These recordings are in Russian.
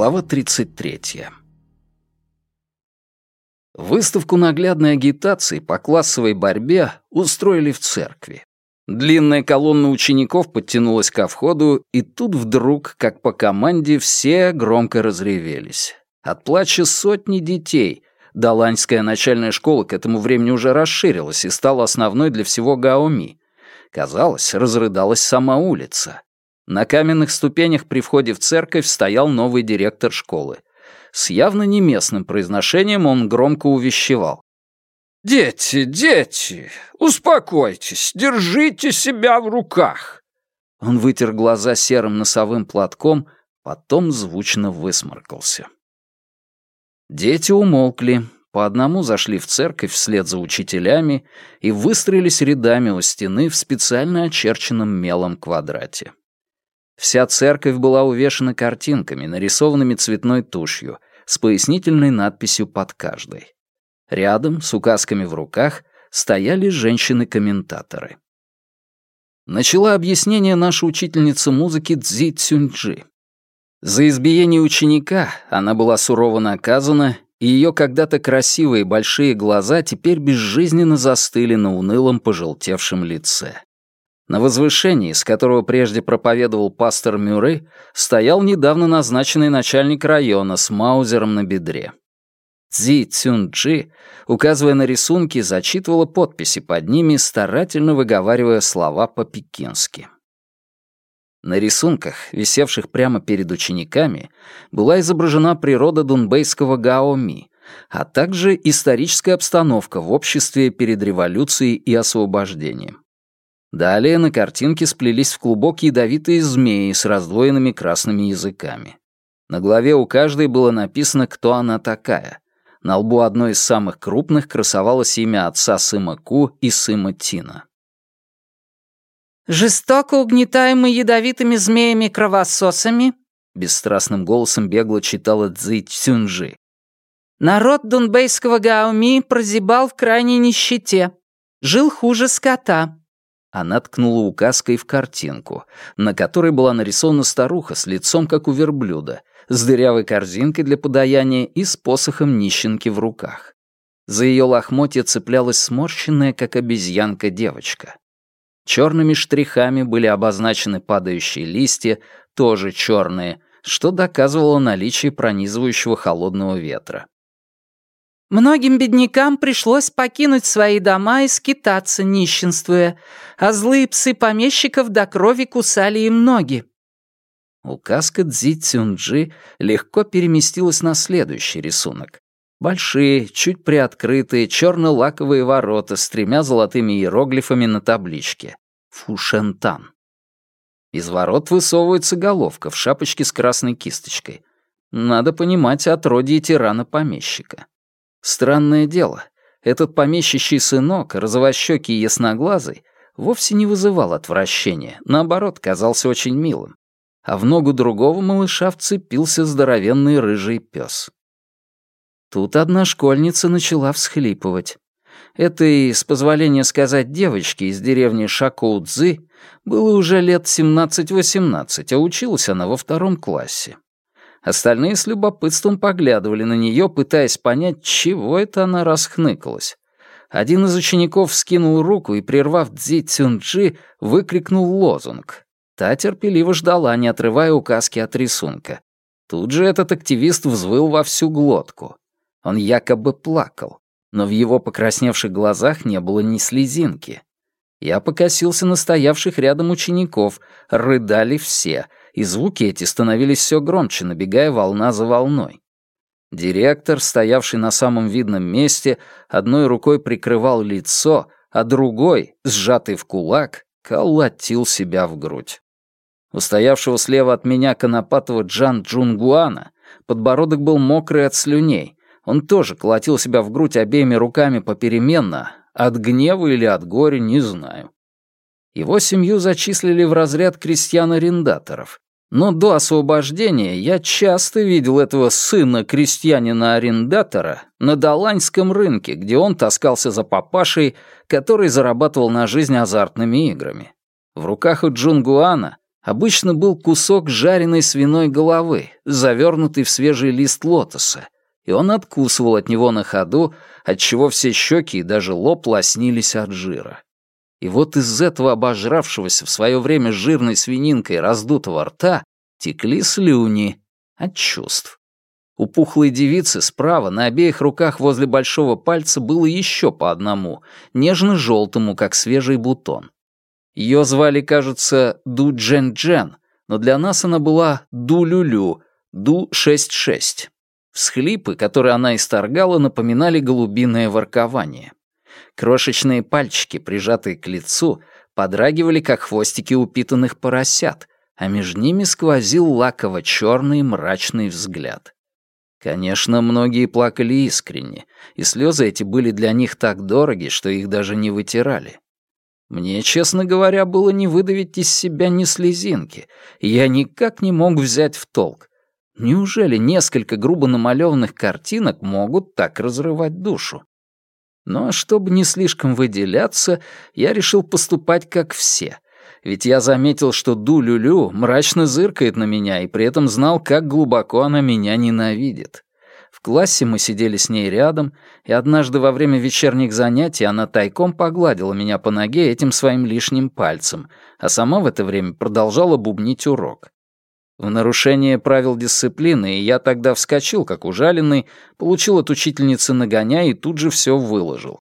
Глава 33. Выставку наглядной агитации по классовой борьбе устроили в церкви. Длинная колонна учеников подтянулась ко входу, и тут вдруг, как по команде, все громко разревелись. От плача сотни детей. Даланьская начальная школа к этому времени уже расширилась и стала основной для всего Гаоми. Казалось, разрыдалась сама улица. На каменных ступенях при входе в церковь стоял новый директор школы. С явно неместным произношением он громко увещевал. «Дети, дети, успокойтесь, держите себя в руках!» Он вытер глаза серым носовым платком, потом звучно высморкался. Дети умолкли, по одному зашли в церковь вслед за учителями и выстроились рядами у стены в специально очерченном мелом квадрате. Вся церковь была увешана картинками, нарисованными цветной тушью, с пояснительной надписью под каждой. Рядом, с указками в руках, стояли женщины-комментаторы. Начала объяснение наша учительница музыки Цзи Цюньджи. За избиение ученика она была сурово наказана, и ее когда-то красивые большие глаза теперь безжизненно застыли на унылом пожелтевшем лице. На возвышении, с которого прежде проповедовал пастор Мюррей, стоял недавно назначенный начальник района с маузером на бедре. Цзи Цюнджи, указывая на рисунки, зачитывала подписи под ними, старательно выговаривая слова по-пекински. На рисунках, висевших прямо перед учениками, была изображена природа дунбейского Гаоми, а также историческая обстановка в обществе перед революцией и освобождением. Далее на картинке сплелись в клубок ядовитые змеи с раздвоенными красными языками. На голове у каждой было написано, кто она такая. На лбу одной из самых крупных красовалось имя отца Сыма Ку и Сыма Тина. «Жестоко угнетаемый ядовитыми змеями-кровососами», бесстрастным голосом бегло читала Цзи Цюнжи. «Народ дунбейского Гаоми прозябал в крайней нищете. Жил хуже скота. Она ткнула указкой в картинку, на которой была нарисована старуха с лицом, как у верблюда, с дырявой корзинкой для подаяния и с посохом нищенки в руках. За ее лохмотья цеплялась сморщенная, как обезьянка, девочка. Черными штрихами были обозначены падающие листья, тоже черные, что доказывало наличие пронизывающего холодного ветра. Многим беднякам пришлось покинуть свои дома и скитаться, нищенствуя, а злые псы помещиков до крови кусали им ноги. Указка Цзи Цюнджи легко переместилась на следующий рисунок. Большие, чуть приоткрытые, черно-лаковые ворота с тремя золотыми иероглифами на табличке. Фушентан. Из ворот высовывается головка в шапочке с красной кисточкой. Надо понимать отродье тирана-помещика. Странное дело, этот помещичий сынок, розовощекий и ясноглазый, вовсе не вызывал отвращения, наоборот, казался очень милым. А в ногу другого малыша вцепился здоровенный рыжий пес. Тут одна школьница начала всхлипывать. Этой, с позволения сказать, девочке из деревни Шакоудзы было уже лет 17-18, а училась она во втором классе. Остальные с любопытством поглядывали на нее, пытаясь понять, чего это она расхныкалась. Один из учеников вскинул руку и, прервав Цзи Цюнджи, выкрикнул лозунг. Та терпеливо ждала, не отрывая указки от рисунка. Тут же этот активист взвыл во всю глотку. Он якобы плакал, но в его покрасневших глазах не было ни слезинки. Я покосился на стоявших рядом учеников, рыдали все — и звуки эти становились все громче, набегая волна за волной. Директор, стоявший на самом видном месте, одной рукой прикрывал лицо, а другой, сжатый в кулак, колотил себя в грудь. У стоявшего слева от меня конопатого Джан Джунгуана подбородок был мокрый от слюней. Он тоже колотил себя в грудь обеими руками попеременно, от гнева или от горя, не знаю. Его семью зачислили в разряд крестьян-арендаторов. Но до освобождения я часто видел этого сына крестьянина-арендатора на Даланьском рынке, где он таскался за папашей, который зарабатывал на жизнь азартными играми. В руках у Джунгуана обычно был кусок жареной свиной головы, завернутый в свежий лист лотоса, и он откусывал от него на ходу, отчего все щеки и даже лоб лоснились от жира. И вот из этого обожравшегося в свое время жирной свининкой раздутого рта текли слюни от чувств. У пухлой девицы справа на обеих руках возле большого пальца было еще по одному, нежно-желтому, как свежий бутон. Ее звали, кажется, Ду Джен Джен, но для нас она была Ду Люлю, Ду 66. Всхлипы, которые она исторгала, напоминали голубиное воркование. Крошечные пальчики, прижатые к лицу, подрагивали, как хвостики упитанных поросят, а между ними сквозил лаково-черный мрачный взгляд. Конечно, многие плакали искренне, и слезы эти были для них так дороги, что их даже не вытирали. Мне, честно говоря, было не выдавить из себя ни слезинки, и я никак не мог взять в толк. Неужели несколько грубо намалеванных картинок могут так разрывать душу? Но чтобы не слишком выделяться, я решил поступать как все — ведь я заметил, что Ду-Лю-Лю мрачно зыркает на меня и при этом знал, как глубоко она меня ненавидит. В классе мы сидели с ней рядом, и однажды во время вечерних занятий она тайком погладила меня по ноге этим своим лишним пальцем, а сама в это время продолжала бубнить урок. В нарушение правил дисциплины, и я тогда вскочил, как ужаленный, получил от учительницы нагоня и тут же все выложил.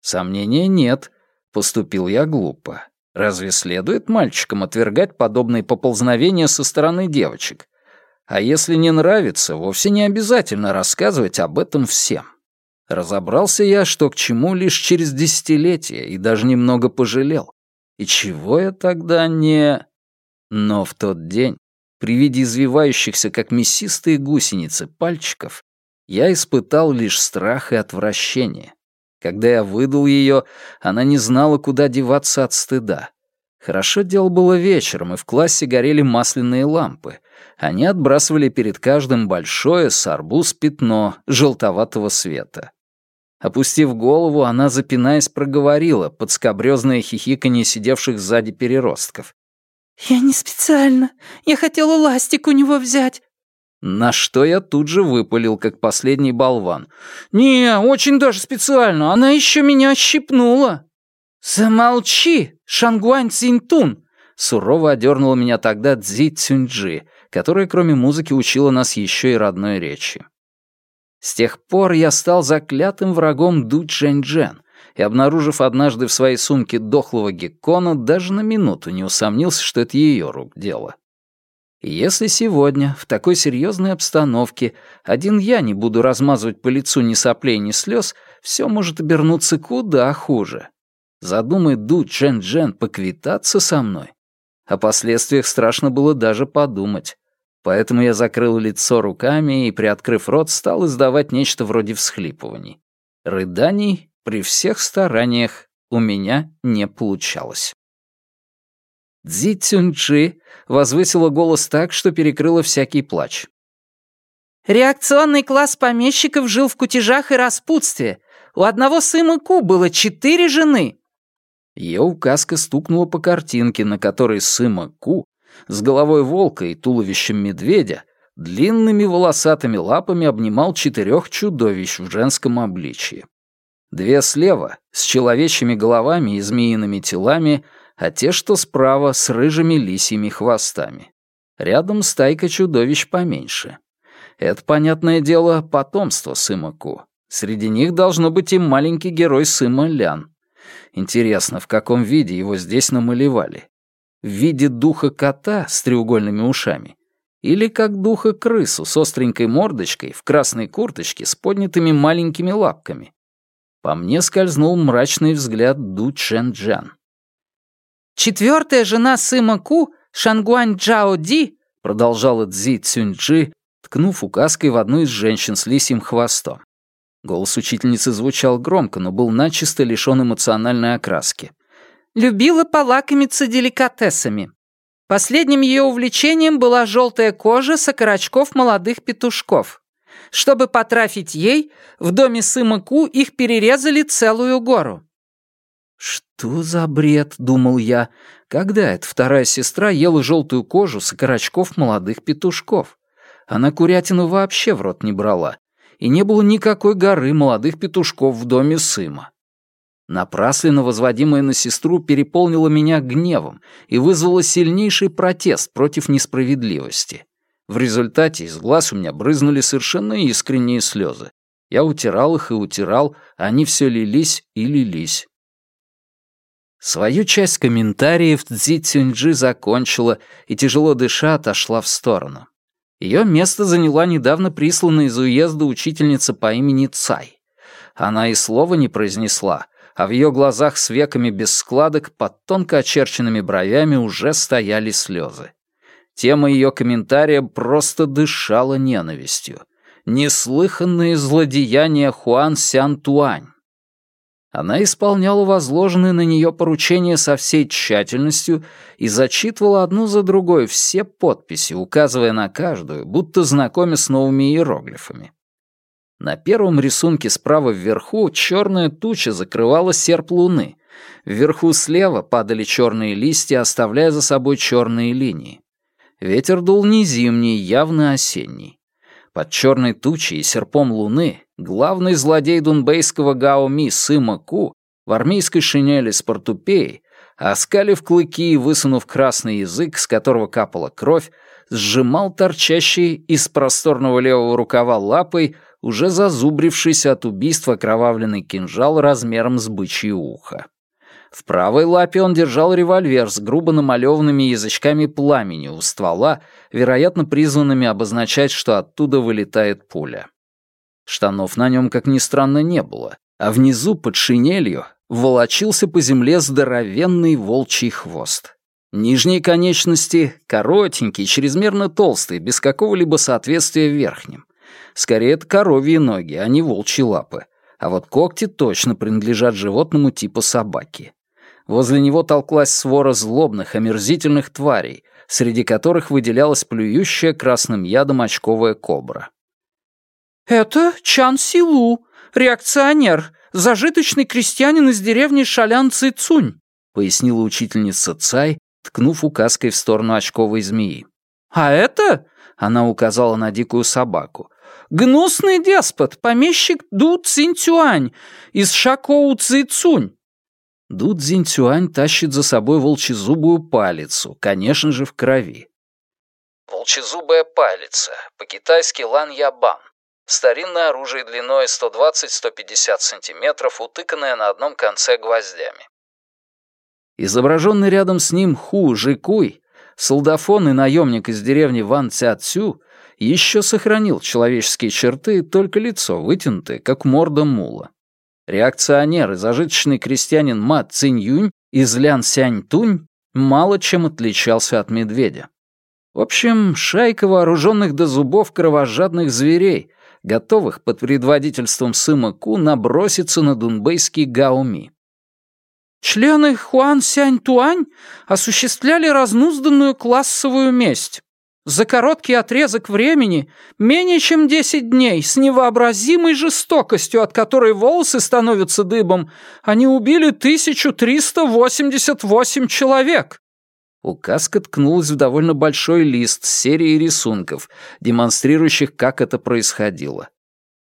Сомнения нет, поступил я глупо. Разве следует мальчикам отвергать подобные поползновения со стороны девочек? А если не нравится, вовсе не обязательно рассказывать об этом всем. Разобрался я, что к чему лишь через десятилетия, и даже немного пожалел. И чего я тогда не... Но в тот день, при виде извивающихся, как мясистые гусеницы, пальчиков, я испытал лишь страх и отвращение. Когда я выдал ее, она не знала, куда деваться от стыда. Хорошо дело было вечером, и в классе горели масляные лампы. Они отбрасывали перед каждым большое с арбуз пятно желтоватого света. Опустив голову, она, запинаясь, проговорила под скобрёзное хихиканье сидевших сзади переростков. «Я не специально. Я хотела ластик у него взять. На что я тут же выпалил, как последний болван. «Не, очень даже специально. Она еще меня щипнула». «Замолчи, Шангуань Цинтун!» Сурово одернула меня тогда Цзи Цюньджи, которая кроме музыки учила нас еще и родной речи. С тех пор я стал заклятым врагом Ду Чжэньчжэн и, обнаружив однажды в своей сумке дохлого геккона, даже на минуту не усомнился, что это ее рук дело. И если сегодня, в такой серьезной обстановке, один я не буду размазывать по лицу ни соплей, ни слез, все может обернуться куда хуже. Задумает Ду Чен Джен поквитаться со мной. О последствиях страшно было даже подумать. Поэтому я закрыл лицо руками и, приоткрыв рот, стал издавать нечто вроде всхлипываний. Рыданий при всех стараниях у меня не получалось. Цзи Цюньчжи возвысила голос так, что перекрыла всякий плач. «Реакционный класс помещиков жил в кутежах и распутстве. У одного сына Ку было четыре жены». Ее указка стукнула по картинке, на которой Сыма Ку с головой волка и туловищем медведя длинными волосатыми лапами обнимал четырех чудовищ в женском обличье. Две слева, с человечьими головами и змеиными телами, а те, что справа, с рыжими лисьими хвостами. Рядом стайка чудовищ поменьше. Это, понятное дело, потомство Сымаку. Среди них должно быть и маленький герой Сыма Лян. Интересно, в каком виде его здесь намалевали? В виде духа кота с треугольными ушами? Или как духа крысу с остренькой мордочкой в красной курточке с поднятыми маленькими лапками? По мне скользнул мрачный взгляд Ду Чен Джан. Четвертая жена Сыма Ку, Шангуань Джао Ди, продолжала Цзи Цюньджи, ткнув указкой в одну из женщин с лисьим хвостом. Голос учительницы звучал громко, но был начисто лишён эмоциональной окраски. «Любила полакомиться деликатесами. Последним ее увлечением была желтая кожа с окорочков молодых петушков. Чтобы потрафить ей, в доме Сыма Ку их перерезали целую гору. «Что за бред?» — думал я. «Когда эта вторая сестра ела желтую кожу с окорочков молодых петушков? Она курятину вообще в рот не брала. И не было никакой горы молодых петушков в доме Сыма. Напрасленно возводимое на сестру переполнило меня гневом и вызвало сильнейший протест против несправедливости. В результате из глаз у меня брызнули совершенно искренние слезы. Я утирал их и утирал, а они все лились и лились. Свою часть комментариев Цзи Цюньджи закончила и, тяжело дыша, отошла в сторону. Ее место заняла недавно присланная из уезда учительница по имени Цай. Она и слова не произнесла, а в ее глазах с веками без складок под тонко очерченными бровями уже стояли слезы. Тема ее комментария просто дышала ненавистью. Неслыханные злодеяния Хуан Сян Туань. Она исполняла возложенные на нее поручения со всей тщательностью и зачитывала одну за другой все подписи, указывая на каждую, будто знакомя с новыми иероглифами. На первом рисунке справа вверху черная туча закрывала серп луны. Вверху слева падали черные листья, оставляя за собой черные линии. Ветер дул не зимний, явно осенний. Под черной тучей и серпом луны главный злодей дунбейского Гаоми Сыма Ку в армейской шинели с портупеей, оскалив клыки и высунув красный язык, с которого капала кровь, сжимал торчащий из просторного левого рукава лапой уже зазубрившийся от убийства окровавленный кинжал размером с бычье ухо. В правой лапе он держал револьвер с грубо намалеванными язычками пламени у ствола, вероятно, призванными обозначать, что оттуда вылетает пуля. Штанов на нем, как ни странно, не было, а внизу, под шинелью, волочился по земле здоровенный волчий хвост. Нижние конечности — коротенькие, чрезмерно толстые, без какого-либо соответствия верхним. Скорее, это коровьи ноги, а не волчьи лапы. А вот когти точно принадлежат животному типа собаки. Возле него толклась свора злобных, омерзительных тварей, среди которых выделялась плюющая красным ядом очковая кобра. «Это Чан Силу, реакционер, зажиточный крестьянин из деревни Шалян Цицунь», пояснила учительница Цай, ткнув указкой в сторону очковой змеи. «А это...» — она указала на дикую собаку. «Гнусный деспот, помещик Ду Цинцюань из Шакоу Цицунь. Ду Цзиньцюань тащит за собой волчезубую палицу, конечно же, в крови. Волчезубая палица, по-китайски лан ябан. Старинное оружие длиной 120-150 сантиметров, утыканное на одном конце гвоздями. Изображенный рядом с ним Ху Жикуй, солдафон и наемник из деревни Ван Ця Цю, еще сохранил человеческие черты, только лицо вытянутое, как морда мула. Реакционер и зажиточный крестьянин Ма Цинь из Лян Сянь Тунь мало чем отличался от медведя. В общем, шайка вооруженных до зубов кровожадных зверей, готовых под предводительством Сыма Ку наброситься на дунбейский Гаоми. Члены Хуан Сянь Туань осуществляли разнузданную классовую месть. За короткий отрезок времени, менее чем 10 дней, с невообразимой жестокостью, от которой волосы становятся дыбом, они убили 1388 человек. Указка ткнулась в довольно большой лист с серией рисунков, демонстрирующих, как это происходило.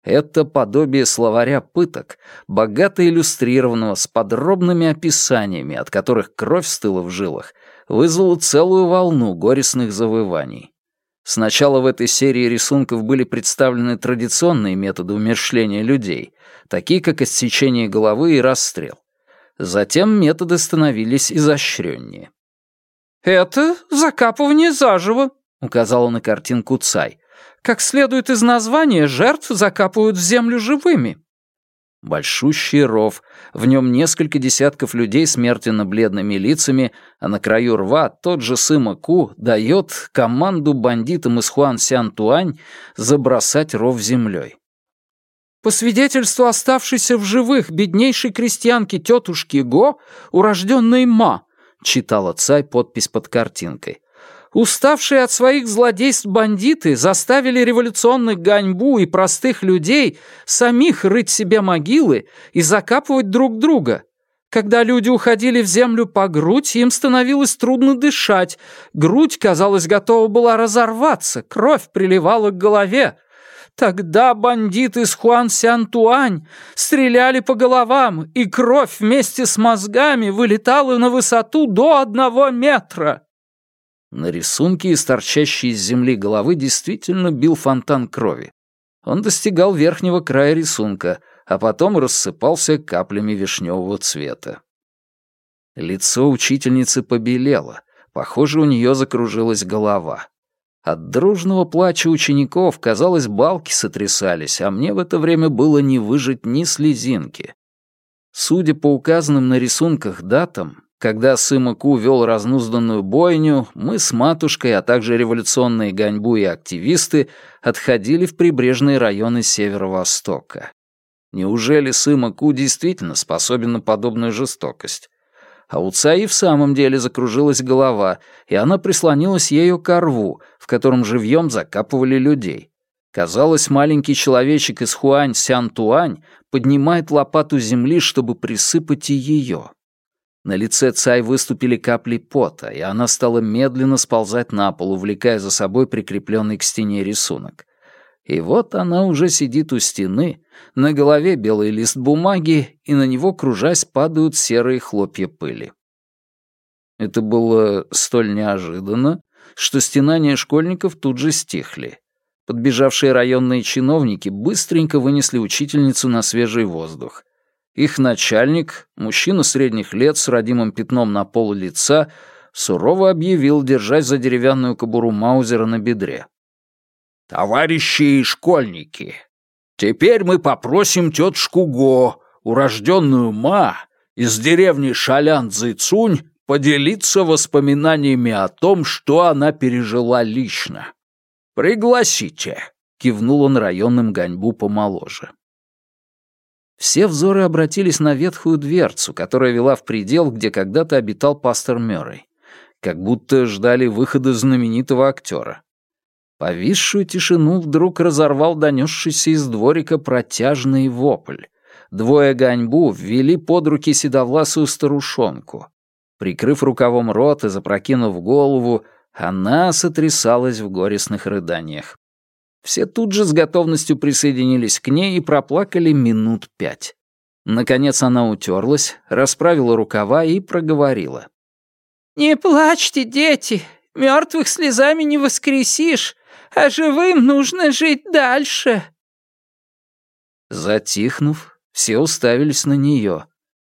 Это подобие словаря пыток, богато иллюстрированного, с подробными описаниями, от которых кровь стыла в жилах, вызвало целую волну горестных завываний. Сначала в этой серии рисунков были представлены традиционные методы умершления людей, такие как отсечение головы и расстрел. Затем методы становились изощреннее. «Это закапывание заживо», — указала на картинку Цай. «Как следует из названия, жертв закапывают в землю живыми». Большущий ров, в нем несколько десятков людей с мертвенно-бледными лицами, а на краю рва тот же Сыма Ку дает команду бандитам из Хуан Сян Туань забросать ров землей. По свидетельству оставшейся в живых беднейшей крестьянки тетушки Го, урожденной Ма, читала Цай подпись под картинкой, Уставшие от своих злодейств бандиты заставили революционных ганьбу и простых людей самих рыть себе могилы и закапывать друг друга. Когда люди уходили в землю по грудь, им становилось трудно дышать. Грудь, казалось, готова была разорваться, кровь приливала к голове. Тогда бандиты с Хуан Сянтуань стреляли по головам, и кровь вместе с мозгами вылетала на высоту до одного метра. На рисунке из торчащей из земли головы действительно бил фонтан крови. Он достигал верхнего края рисунка, а потом рассыпался каплями вишневого цвета. Лицо учительницы побелело, похоже, у нее закружилась голова. От дружного плача учеников, казалось, балки сотрясались, а мне в это время было не выжить ни слезинки. Судя по указанным на рисунках датам, когда Сыма Ку вел разнузданную бойню, мы с матушкой, а также революционные гоньбу и активисты отходили в прибрежные районы северо-востока. Неужели Сыма Ку действительно способен на подобную жестокость? А у Цаи в самом деле закружилась голова, и она прислонилась ею к рву, в котором живьем закапывали людей. Казалось, маленький человечек из Хуань Сян Туань поднимает лопату земли, чтобы присыпать и ее. На лице Цай выступили капли пота, и она стала медленно сползать на пол, увлекая за собой прикрепленный к стене рисунок. И вот она уже сидит у стены, на голове белый лист бумаги, и на него, кружась, падают серые хлопья пыли. Это было столь неожиданно, что стенания школьников тут же стихли. Подбежавшие районные чиновники быстренько вынесли учительницу на свежий воздух. Их начальник, мужчина средних лет с родимым пятном на пол лица, сурово объявил, держась за деревянную кобуру Маузера на бедре. «Товарищи и школьники, теперь мы попросим тетушку Го, урожденную Ма, из деревни Шалян-Цзэцунь, поделиться воспоминаниями о том, что она пережила лично. Пригласите», — кивнул он районным гоньбу помоложе. Все взоры обратились на ветхую дверцу, которая вела в предел, где когда-то обитал пастор Мёррей. Как будто ждали выхода знаменитого актера. Повисшую тишину вдруг разорвал донесшийся из дворика протяжный вопль. Двое ганьбу ввели под руки седовласую старушонку. Прикрыв рукавом рот и запрокинув голову, она сотрясалась в горестных рыданиях. Все тут же с готовностью присоединились к ней и проплакали минут пять. Наконец она утерлась, расправила рукава и проговорила. «Не плачьте, дети, мертвых слезами не воскресишь а живым нужно жить дальше». Затихнув, все уставились на нее.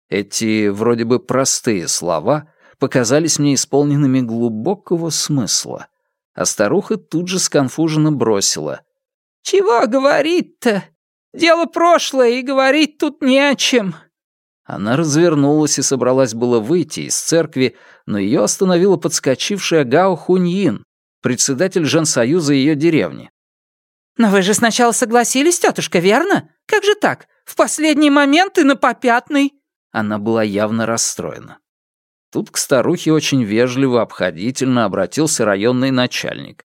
Эти вроде бы простые слова показались мне исполненными глубокого смысла, а старуха тут же сконфуженно бросила. «Чего говорить-то? Дело прошлое, и говорить тут не о чем». Она развернулась и собралась было выйти из церкви, но ее остановила подскочившая Гао Хуньин, председатель женсоюза ее деревни. «Но вы же сначала согласились, тетушка, верно? Как же так? В последний момент и на попятный?» Она была явно расстроена. Тут к старухе очень вежливо, обходительно обратился районный начальник.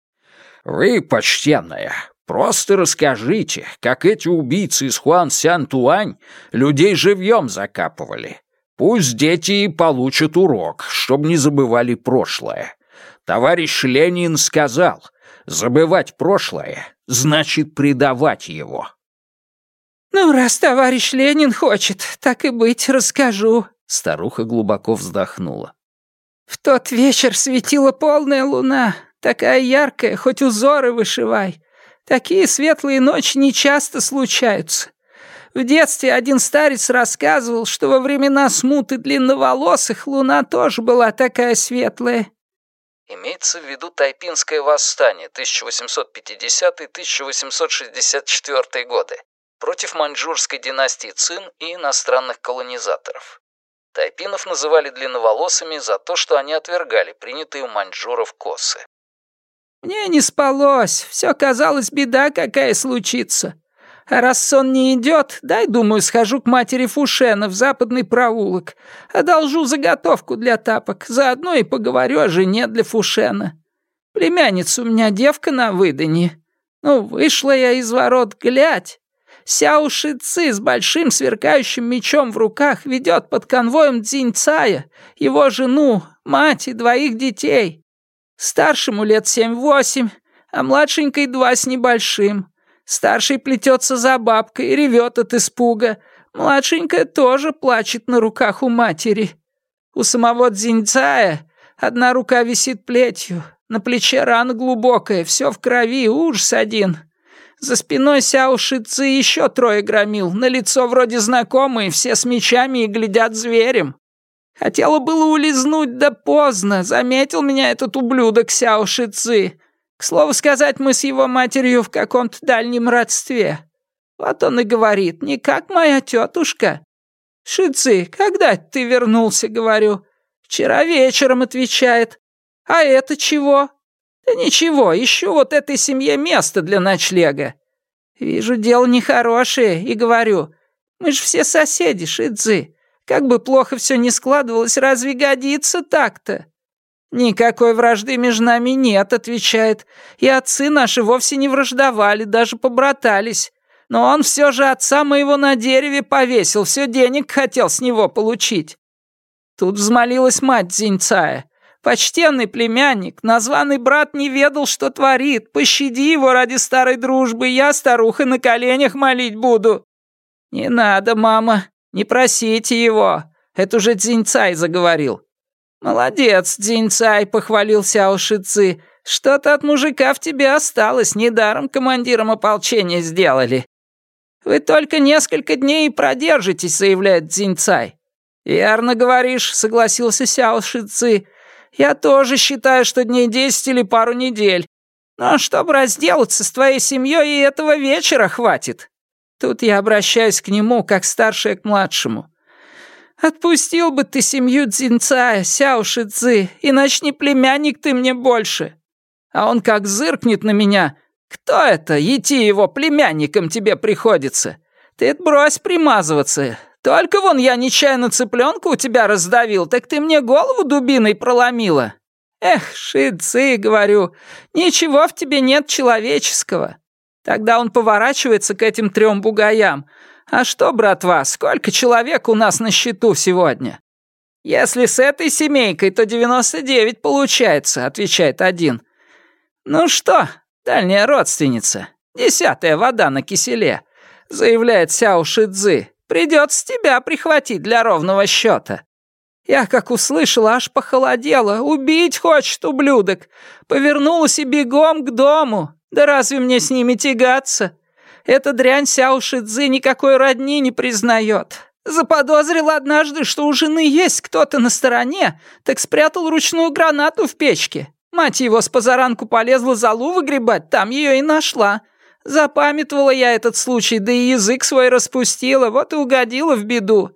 «Вы, почтенная, просто расскажите, как эти убийцы из Хуан Сян Туань людей живьем закапывали. Пусть дети получат урок, чтобы не забывали прошлое. Товарищ Ленин сказал, забывать прошлое значит предавать его. «Ну, раз товарищ Ленин хочет, так и быть, расскажу», — старуха глубоко вздохнула. «В тот вечер светила полная луна, такая яркая, хоть узоры вышивай. Такие светлые ночи нечасто случаются. В детстве один старец рассказывал, что во времена смуты длинноволосых луна тоже была такая светлая. Имеется в виду Тайпинское восстание 1850-1864 годы против маньчжурской династии Цин и иностранных колонизаторов. Тайпинов называли длинноволосыми за то, что они отвергали принятые у маньчжуров косы. «Мне не спалось, все казалось, беда какая случится. А раз сон не идет, дай, думаю, схожу к матери Фушена в западный проулок. Одолжу заготовку для тапок, заодно и поговорю о жене для Фушена. Племянница у меня девка на выданье. Ну, вышла я из ворот, глядь. Сяо Шицы с большим сверкающим мечом в руках ведет под конвоем Цзиньцая, его жену, мать и двоих детей. Старшему лет семь-восемь, а младшенькой два с небольшим. Старший плетется за бабкой и ревет от испуга. Младшенькая тоже плачет на руках у матери. У самого Дзиньцая одна рука висит плетью, на плече рана глубокая, все в крови, ужас один. За спиной Сяо Шицы еще трое громил, на лицо вроде знакомые, все с мечами и глядят зверем. Хотела было улизнуть, да поздно, заметил меня этот ублюдок Сяо Шицы. К слову сказать, мы с его матерью в каком-то дальнем родстве. Вот он и говорит, не как моя тетушка. Шицы, когда ты вернулся, говорю? Вчера вечером, отвечает. А это чего? «Да ничего, ищу вот этой семье место для ночлега. Вижу, дело нехорошее, и говорю, мы же все соседи, Шидзы. Как бы плохо все ни складывалось, разве годится так-то?» «Никакой вражды между нами нет», — отвечает. «И отцы наши вовсе не враждовали, даже побратались. Но он все же отца моего на дереве повесил, все денег хотел с него получить». Тут взмолилась мать Зинцая. Почтенный племянник, названный брат не ведал, что творит. Пощади его ради старой дружбы, я, старуха, на коленях молить буду». «Не надо, мама, не просите его. Это уже Дзиньцай заговорил». «Молодец, Дзиньцай», — похвалил Сяо Шицы. «Что-то от мужика в тебе осталось, недаром командиром ополчения сделали». «Вы только несколько дней продержитесь», — заявляет Дзиньцай. «Верно говоришь», — согласился Сяо Шицы. Я тоже считаю, что дней десять или пару недель. Но чтобы разделаться с твоей семьей, и этого вечера хватит. Тут я обращаюсь к нему, как старшая к младшему. Отпустил бы ты семью Дзинцая, Сяо Шицзы, иначе не племянник ты мне больше. А он как зыркнет на меня. Кто это? Идти его племянником тебе приходится. Ты брось примазываться. Только вон я нечаянно цыпленка у тебя раздавил, так ты мне голову дубиной проломила. Эх, шицы, говорю, ничего в тебе нет человеческого. Тогда он поворачивается к этим трем бугаям. А что, братва, сколько человек у нас на счету сегодня? Если с этой семейкой, то 99 получается, отвечает один. Ну что, дальняя родственница, десятая вода на киселе, заявляет Сяо Шидзы. Придется тебя прихватить для ровного счета. Я, как услышала, аж похолодела. Убить хочет, ублюдок. Повернулась и бегом к дому. Да разве мне с ними тягаться? Эта дрянь Сяо Шидзы никакой родни не признает. Заподозрил однажды, что у жены есть кто-то на стороне, так спрятал ручную гранату в печке. Мать его с позаранку полезла залу выгребать, там ее и нашла. Запамятовала я этот случай, да и язык свой распустила, вот и угодила в беду.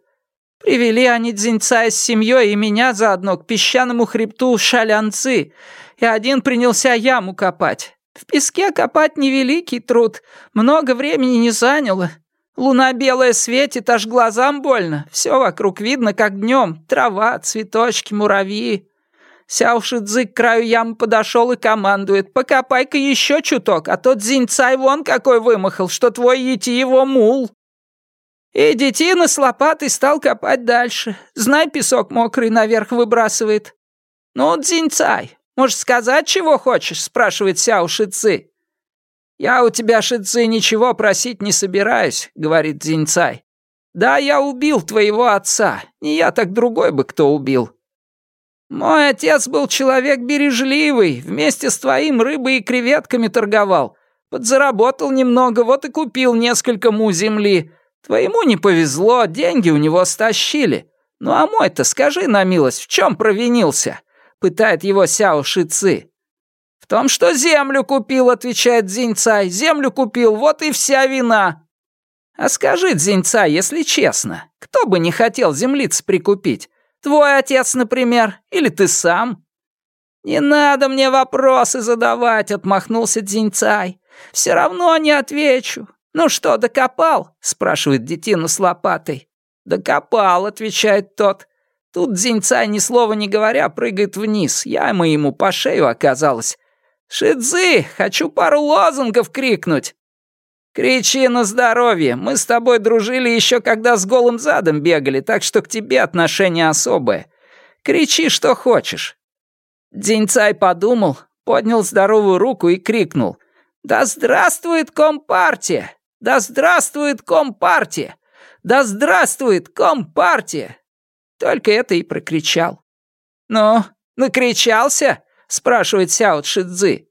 Привели они Дзиньца с семьей и меня заодно к песчаному хребту Шалянцы, и один принялся яму копать. В песке копать невеликий труд, много времени не заняло. Луна белая светит, аж глазам больно. Все вокруг видно, как днем. Трава, цветочки, муравьи. Сяушидзы к краю ямы подошел и командует. «Покопай-ка еще чуток, а тот Зинцай вон какой вымахал, что твой ети его мул». И детина с лопатой стал копать дальше. Знай, песок мокрый наверх выбрасывает. «Ну, Дзинцай, может, сказать, чего хочешь?» — спрашивает Сяо Шицы. «Я у тебя, Шицы, ничего просить не собираюсь», — говорит Дзинцай. «Да, я убил твоего отца. Не я, так другой бы кто убил. Мой отец был человек бережливый, вместе с твоим рыбой и креветками торговал. Подзаработал немного, вот и купил несколько му земли. Твоему не повезло, деньги у него стащили. Ну а мой-то, скажи на милость, в чем провинился?» Пытает его Сяо Шицы. «В том, что землю купил», — отвечает Дзиньцай. «Землю купил, вот и вся вина». «А скажи, Дзиньцай, если честно, кто бы не хотел землиц прикупить? Твой отец, например, или ты сам?» «Не надо мне вопросы задавать», — отмахнулся Дзиньцай. «Все равно не отвечу. Ну что, докопал?» — спрашивает детину с лопатой. «Докопал», — отвечает тот. Тут Дзиньцай, ни слова не говоря, прыгает вниз. Я ему по шею оказалась. «Шидзы, хочу пару лозунгов крикнуть!» «Кричи на здоровье. Мы с тобой дружили еще когда с голым задом бегали, так что к тебе отношение особое. Кричи, что хочешь». Дзиньцай подумал, поднял здоровую руку и крикнул. «Да здравствует Компартия! Да здравствует Компартия! Да здравствует Компартия!» Только это и прокричал. «Ну, накричался?» — спрашивает Сяо Шидзы.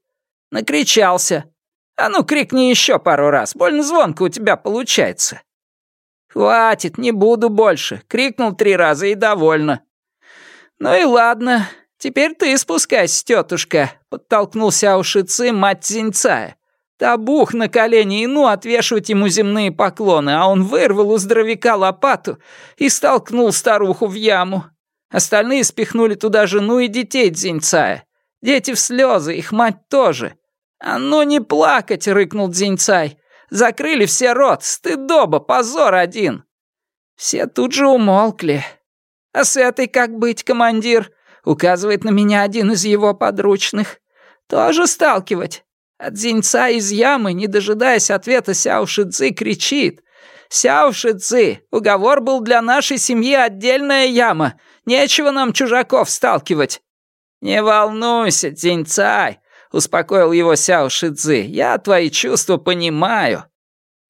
«Накричался. А ну, крикни еще пару раз, больно звонко у тебя получается». «Хватит, не буду больше. Крикнул три раза и довольно». «Ну и ладно. Теперь ты спускайся, тетушка», — подтолкнул Сяо Шицы мать Зинцая. Табух на колени и ну отвешивать ему земные поклоны, а он вырвал у здоровяка лопату и столкнул старуху в яму. Остальные спихнули туда жену и детей Дзиньцая. Дети в слезы, их мать тоже. «А ну не плакать!» — рыкнул Дзиньцай. «Закрыли все рот, стыдоба, позор один!» Все тут же умолкли. «А с этой как быть, командир?» — указывает на меня один из его подручных. «Тоже сталкивать?» От Дзиньца из ямы, не дожидаясь ответа Сяо Шидзы, кричит. «Сяо Шидзы, уговор был для нашей семьи отдельная яма. Нечего нам чужаков сталкивать». «Не волнуйся, Дзиньцай», — успокоил его Сяо Шидзы. «Я твои чувства понимаю».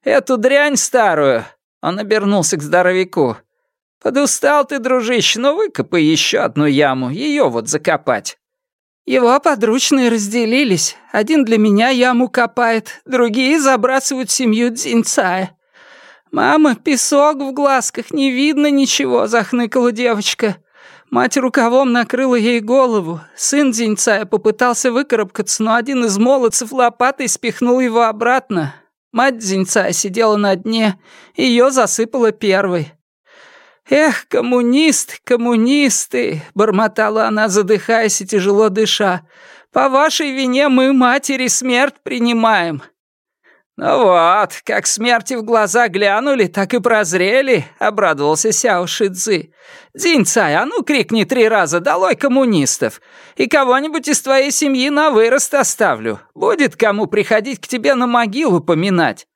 «Эту дрянь старую», — он обернулся к здоровяку. «Подустал ты, дружище, ну выкопай еще одну яму, ее вот закопать». Его подручные разделились. Один для меня яму копает, другие забрасывают семью Дзинцая. «Мама, песок в глазках, не видно ничего», — захныкала девочка. Мать рукавом накрыла ей голову. Сын Дзинцая попытался выкарабкаться, но один из молодцев лопатой спихнул его обратно. Мать Дзинцая сидела на дне, ее засыпала первой. «Эх, коммунист, коммунисты!» — бормотала она, задыхаясь и тяжело дыша. «По вашей вине мы, матери, смерть принимаем». «Ну вот, как смерти в глаза глянули, так и прозрели», — обрадовался Сяо Шидзы. «Дзиньцай, а ну крикни три раза, долой коммунистов, и кого-нибудь из твоей семьи на вырост оставлю. Будет кому приходить к тебе на могилу поминать».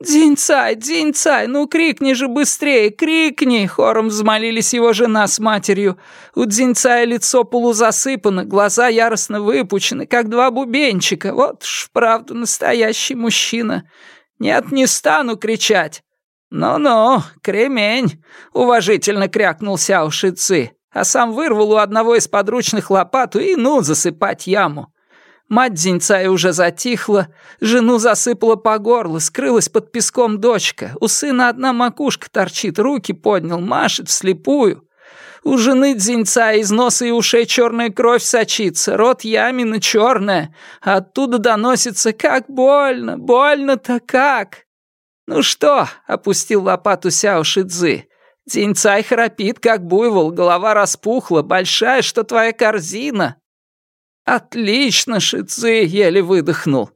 «Дзиньцай, Дзиньцай, ну крикни же быстрее, крикни!» Хором взмолились его жена с матерью. У Дзиньцая лицо полузасыпано, глаза яростно выпучены, как два бубенчика. Вот ж, правда, настоящий мужчина. «Нет, не стану кричать!» «Ну-ну, кремень!» — уважительно крякнул Сяо Шицы, а сам вырвал у одного из подручных лопату и ну засыпать яму. Мать Зинцая уже затихла, жену засыпала по горло, скрылась под песком дочка. У сына одна макушка торчит, руки поднял, машет вслепую. У жены Дзиньца из носа и ушей черная кровь сочится, рот ямина черная, оттуда доносится «как больно, больно-то как!» «Ну что?» — опустил лопату Сяо Шидзы. «Дзиньцай храпит, как буйвол, голова распухла, большая, что твоя корзина». «Отлично, Шицы!» — еле выдохнул.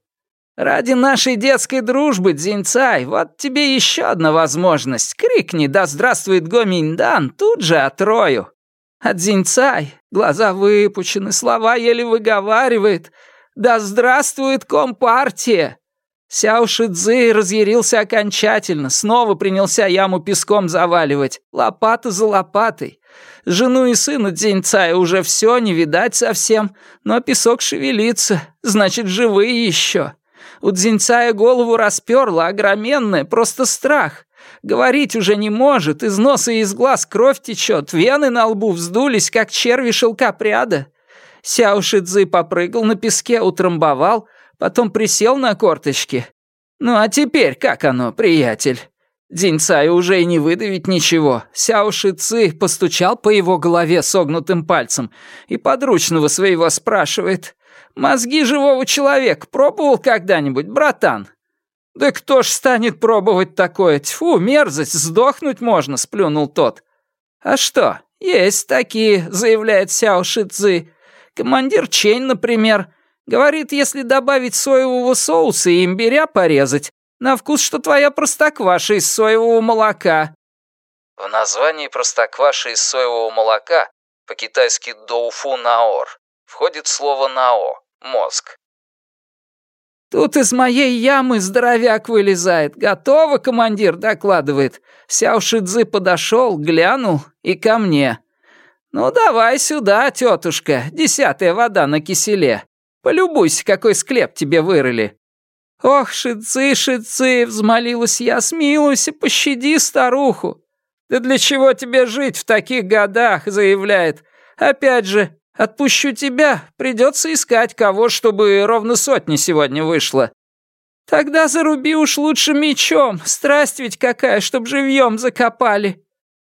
«Ради нашей детской дружбы, Дзинцай, вот тебе еще одна возможность. Крикни «Да здравствует Гоминьдан!» тут же отрою. А Дзинцай, глаза выпучены, слова еле выговаривает. «Да здравствует Компартия!» Сяо Шидзы разъярился окончательно, снова принялся яму песком заваливать, лопата за лопатой. Жену и сына Дзиньцая уже все не видать совсем, но песок шевелится, значит, живые еще. У Дзиньцая голову расперло, огроменное, просто страх. Говорить уже не может, из носа и из глаз кровь течет, вены на лбу вздулись, как черви шелкопряда. Сяо Шидзы попрыгал на песке, утрамбовал, потом присел на корточки. «Ну а теперь как оно, приятель?» Дзиньцаю уже и не выдавить ничего. Сяо Ши Ци постучал по его голове согнутым пальцем и подручного своего спрашивает. «Мозги живого человека пробовал когда-нибудь, братан?» «Да кто ж станет пробовать такое? Тьфу, мерзость, сдохнуть можно», — сплюнул тот. «А что, есть такие», — заявляет Сяо Ши Ци. «Командир Чень, например, говорит, если добавить соевого соуса и имбиря порезать, на вкус, что твоя простокваша из соевого молока». В названии простокваши из соевого молока, по-китайски доуфу наор, входит слово нао – мозг. Тут из моей ямы здоровяк вылезает. Готово, командир, докладывает. Сяо Шидзы подошел, глянул и ко мне. Ну давай сюда, тетушка, десятая вода на киселе. Полюбуйся, какой склеп тебе вырыли. Ох, Шидзы, Шидзы, взмолилась я, смилуйся, пощади старуху. Да для чего тебе жить в таких годах, заявляет. Опять же, Отпущу тебя, придется искать кого, чтобы ровно сотни сегодня вышло. Тогда заруби уж лучше мечом, страсть ведь какая, чтоб живьем закопали.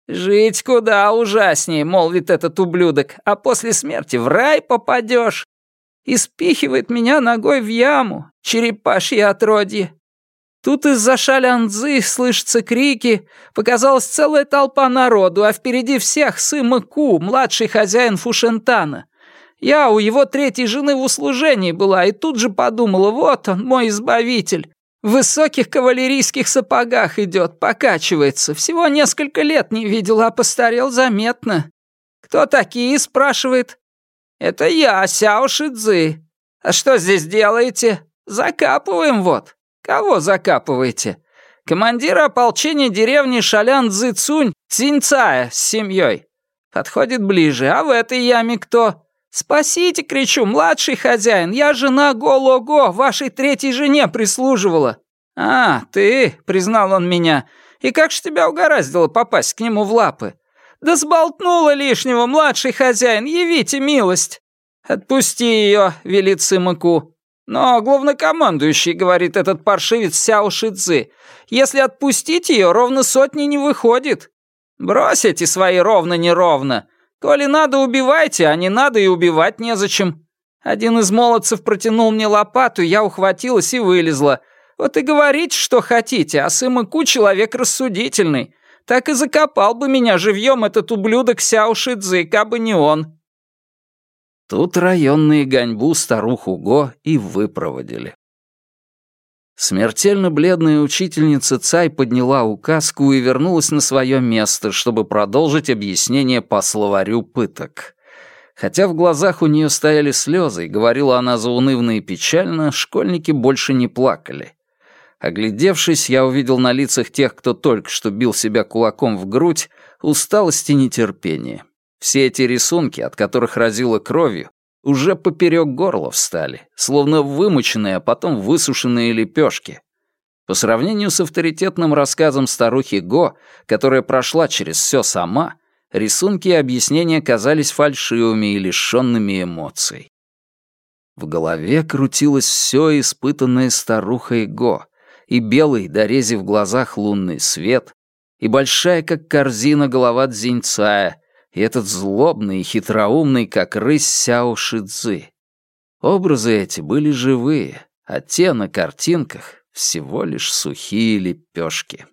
Жить куда ужаснее, молвит этот ублюдок, а после смерти в рай попадешь. И спихивает меня ногой в яму, черепашье отродье. Тут из-за шалянзы слышатся крики, показалась целая толпа народу, а впереди всех Сыма Ку, младший хозяин Фушентана. Я у его третьей жены в услужении была, и тут же подумала, вот он, мой избавитель. В высоких кавалерийских сапогах идет, покачивается. Всего несколько лет не видела, а постарел заметно. «Кто такие?» — спрашивает. «Это я, Сяо Шидзы. А что здесь делаете? Закапываем вот». «Кого закапываете?» «Командира ополчения деревни Шалян Цзыцунь Цинцая с семьей». Подходит ближе. «А в этой яме кто?» «Спасите!» — кричу. «Младший хозяин! Я жена Го-Лого, вашей третьей жене прислуживала!» «А, ты!» — признал он меня. «И как ж тебя угораздило попасть к нему в лапы?» «Да сболтнула лишнего, младший хозяин! Явите милость!» «Отпусти ее!» — велит Сымаку. «Но главнокомандующий, — говорит этот паршивец Сяо Шидзы, — если отпустить ее, ровно сотни не выходит. Брось эти свои ровно-неровно. Коли надо, убивайте, а не надо и убивать незачем. Один из молодцев протянул мне лопату, я ухватилась и вылезла. Вот и говорите, что хотите, а Сымаку человек рассудительный. Так и закопал бы меня живьем этот ублюдок Сяо Шидзы, кабы не он». Тут районные гоньбу старуху Го и выпроводили. Смертельно бледная учительница Цай подняла указку и вернулась на свое место, чтобы продолжить объяснение по словарю пыток. Хотя в глазах у нее стояли слезы, и говорила она заунывно и печально, школьники больше не плакали. Оглядевшись, я увидел на лицах тех, кто только что бил себя кулаком в грудь, усталость и нетерпение. Все эти рисунки, от которых разило кровью, уже поперек горла встали, словно вымоченные, а потом высушенные лепешки. По сравнению с авторитетным рассказом старухи Го, которая прошла через все сама, рисунки и объяснения казались фальшивыми и лишенными эмоций. В голове крутилось все испытанное старухой Го, и белый, дорезив в глазах лунный свет, и большая, как корзина, голова Дзиньцая, и этот злобный и хитроумный, как рысь Сяо Шидзы. Образы эти были живые, а те на картинках всего лишь сухие лепешки.